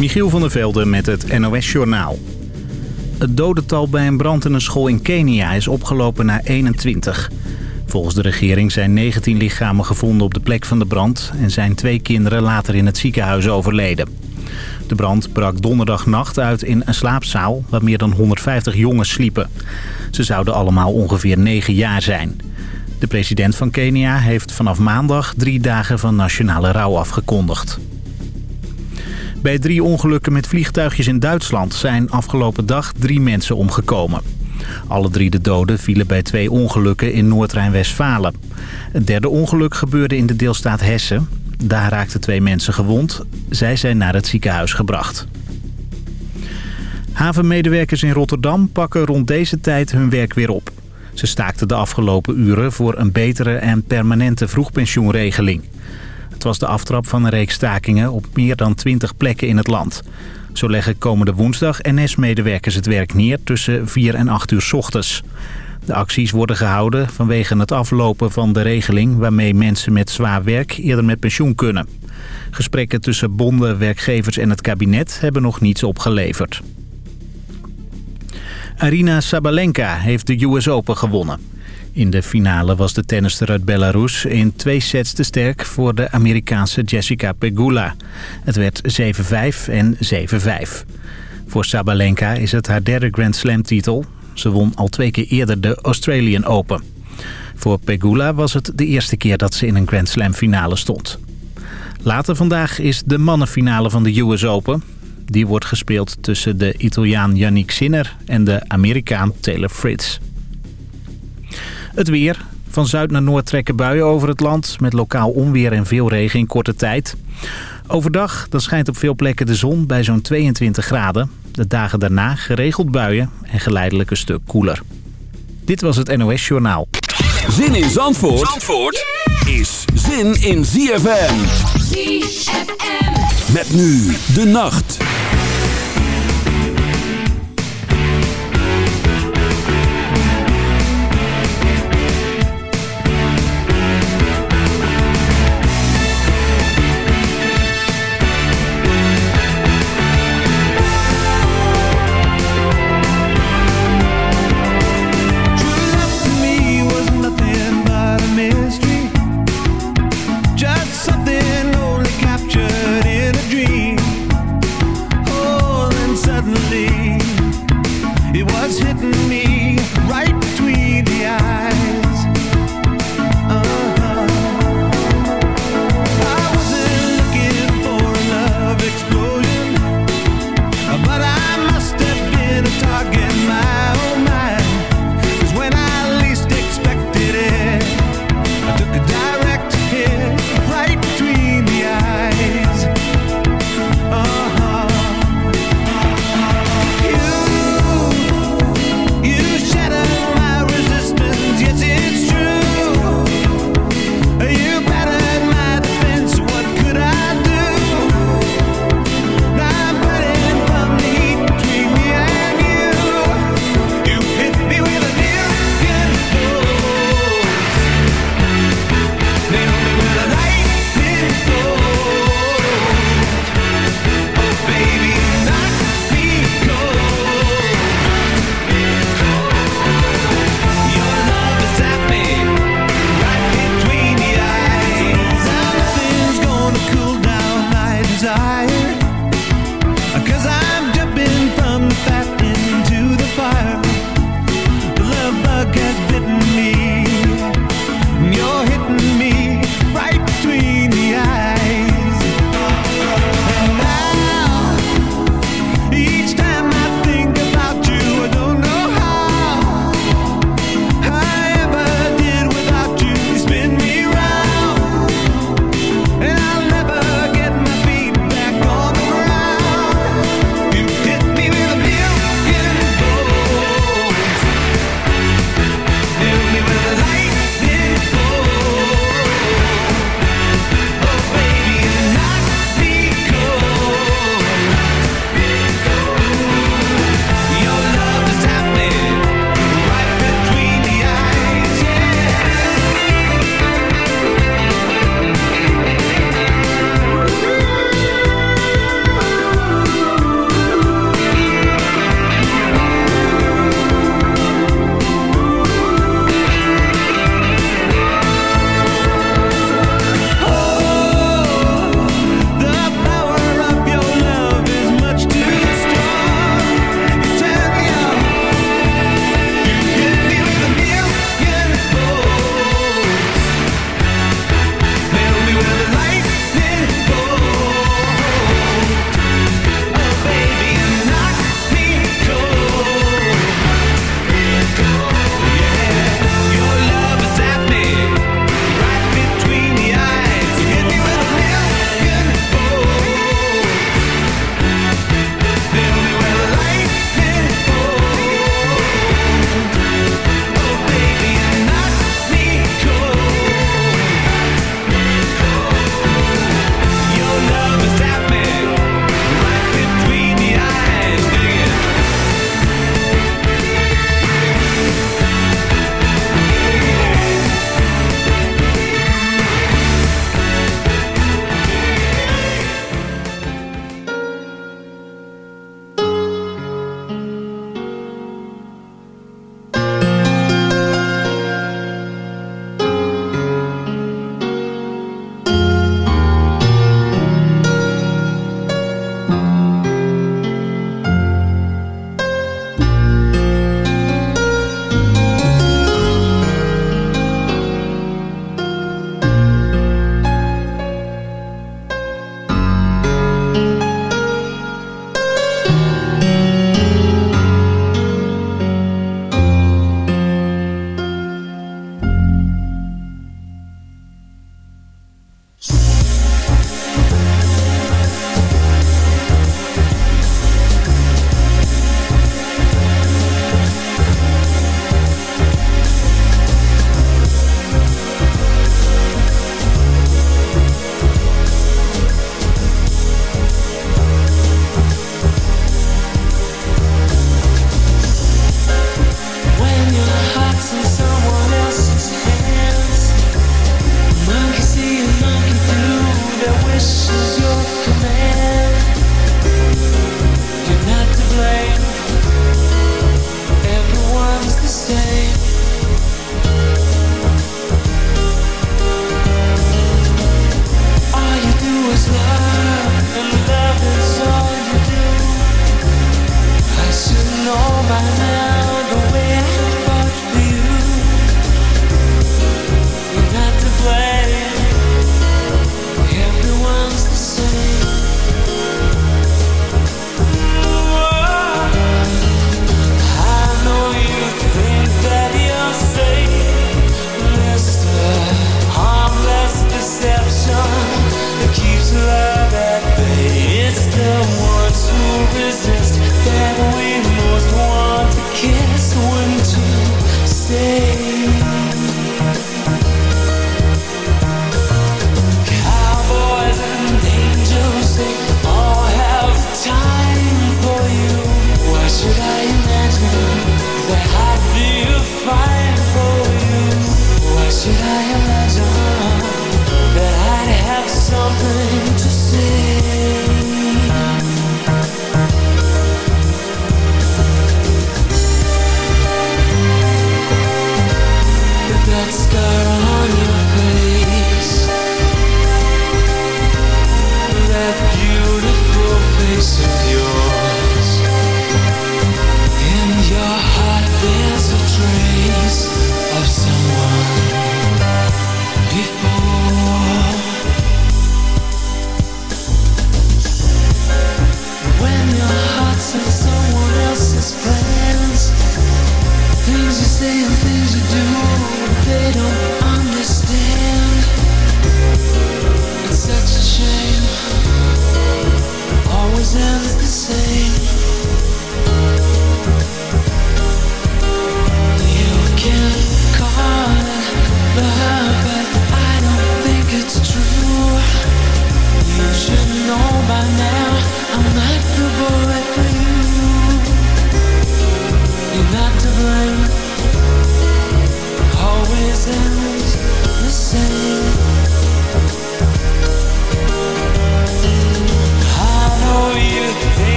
Michiel van der Velde met het NOS-journaal. Het dodental bij een brand in een school in Kenia is opgelopen naar 21. Volgens de regering zijn 19 lichamen gevonden op de plek van de brand... en zijn twee kinderen later in het ziekenhuis overleden. De brand brak donderdagnacht uit in een slaapzaal... waar meer dan 150 jongens sliepen. Ze zouden allemaal ongeveer 9 jaar zijn. De president van Kenia heeft vanaf maandag drie dagen van nationale rouw afgekondigd. Bij drie ongelukken met vliegtuigjes in Duitsland zijn afgelopen dag drie mensen omgekomen. Alle drie de doden vielen bij twee ongelukken in Noord-Rijn-Westfalen. Het derde ongeluk gebeurde in de deelstaat Hessen. Daar raakten twee mensen gewond. Zij zijn naar het ziekenhuis gebracht. Havenmedewerkers in Rotterdam pakken rond deze tijd hun werk weer op. Ze staakten de afgelopen uren voor een betere en permanente vroegpensioenregeling. Het was de aftrap van een reeks stakingen op meer dan 20 plekken in het land. Zo leggen komende woensdag NS-medewerkers het werk neer tussen 4 en 8 uur ochtends. De acties worden gehouden vanwege het aflopen van de regeling... waarmee mensen met zwaar werk eerder met pensioen kunnen. Gesprekken tussen bonden, werkgevers en het kabinet hebben nog niets opgeleverd. Arina Sabalenka heeft de US Open gewonnen. In de finale was de tennister uit Belarus in twee sets te sterk voor de Amerikaanse Jessica Pegula. Het werd 7-5 en 7-5. Voor Sabalenka is het haar derde Grand Slam titel. Ze won al twee keer eerder de Australian Open. Voor Pegula was het de eerste keer dat ze in een Grand Slam finale stond. Later vandaag is de mannenfinale van de US Open. Die wordt gespeeld tussen de Italiaan Yannick Sinner en de Amerikaan Taylor Fritz. Het weer. Van zuid naar noord trekken buien over het land... met lokaal onweer en veel regen in korte tijd. Overdag dan schijnt op veel plekken de zon bij zo'n 22 graden. De dagen daarna geregeld buien en geleidelijk een stuk koeler. Dit was het NOS Journaal. Zin in Zandvoort, Zandvoort is zin in ZFM. ZFM. Met nu de nacht.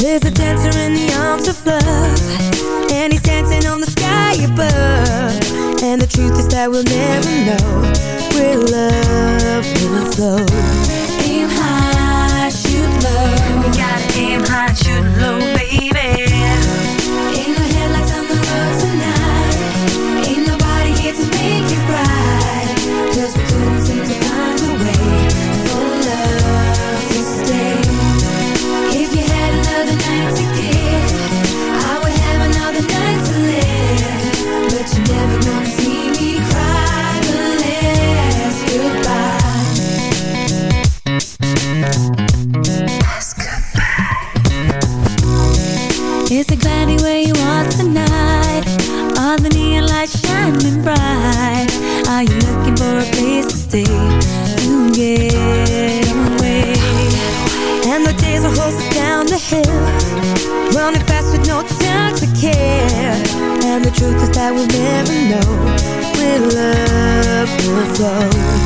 There's a dancer in the arms of love And he's dancing on the sky above. And the truth is that we'll never know Where love will flow. Aim high, shoot low. We gotta aim high, shoot low. that we'll never know. Where love will flow.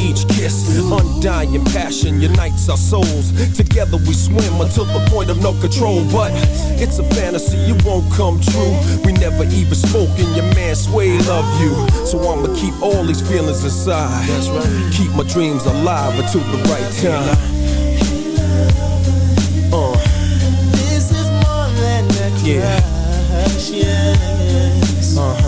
each kiss. Undying passion unites our souls. Together we swim until the point of no control. But it's a fantasy, it won't come true. We never even spoke, and your man Sway love you. So I'ma keep all these feelings inside. Keep my dreams alive until the right time. Uh. This is more than a Yeah. crush, yes. Uh-huh. This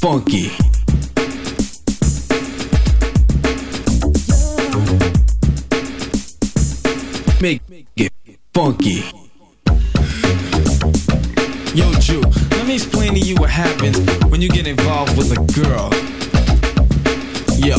Funky. Make it funky. Yo, Jew, let me explain to you what happens when you get involved with a girl. Yo,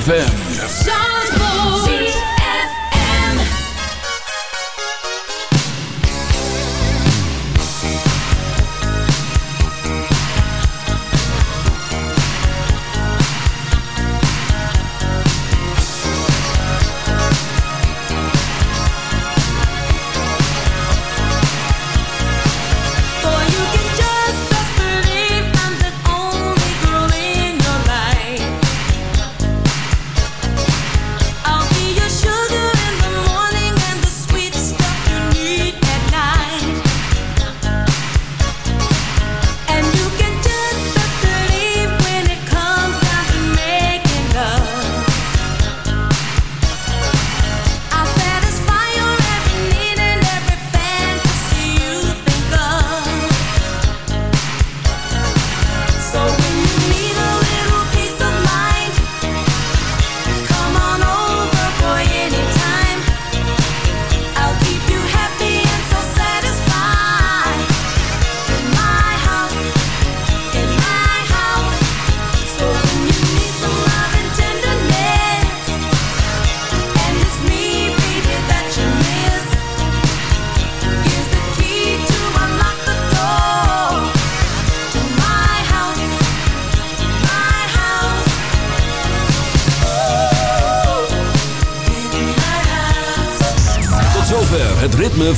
ZFM.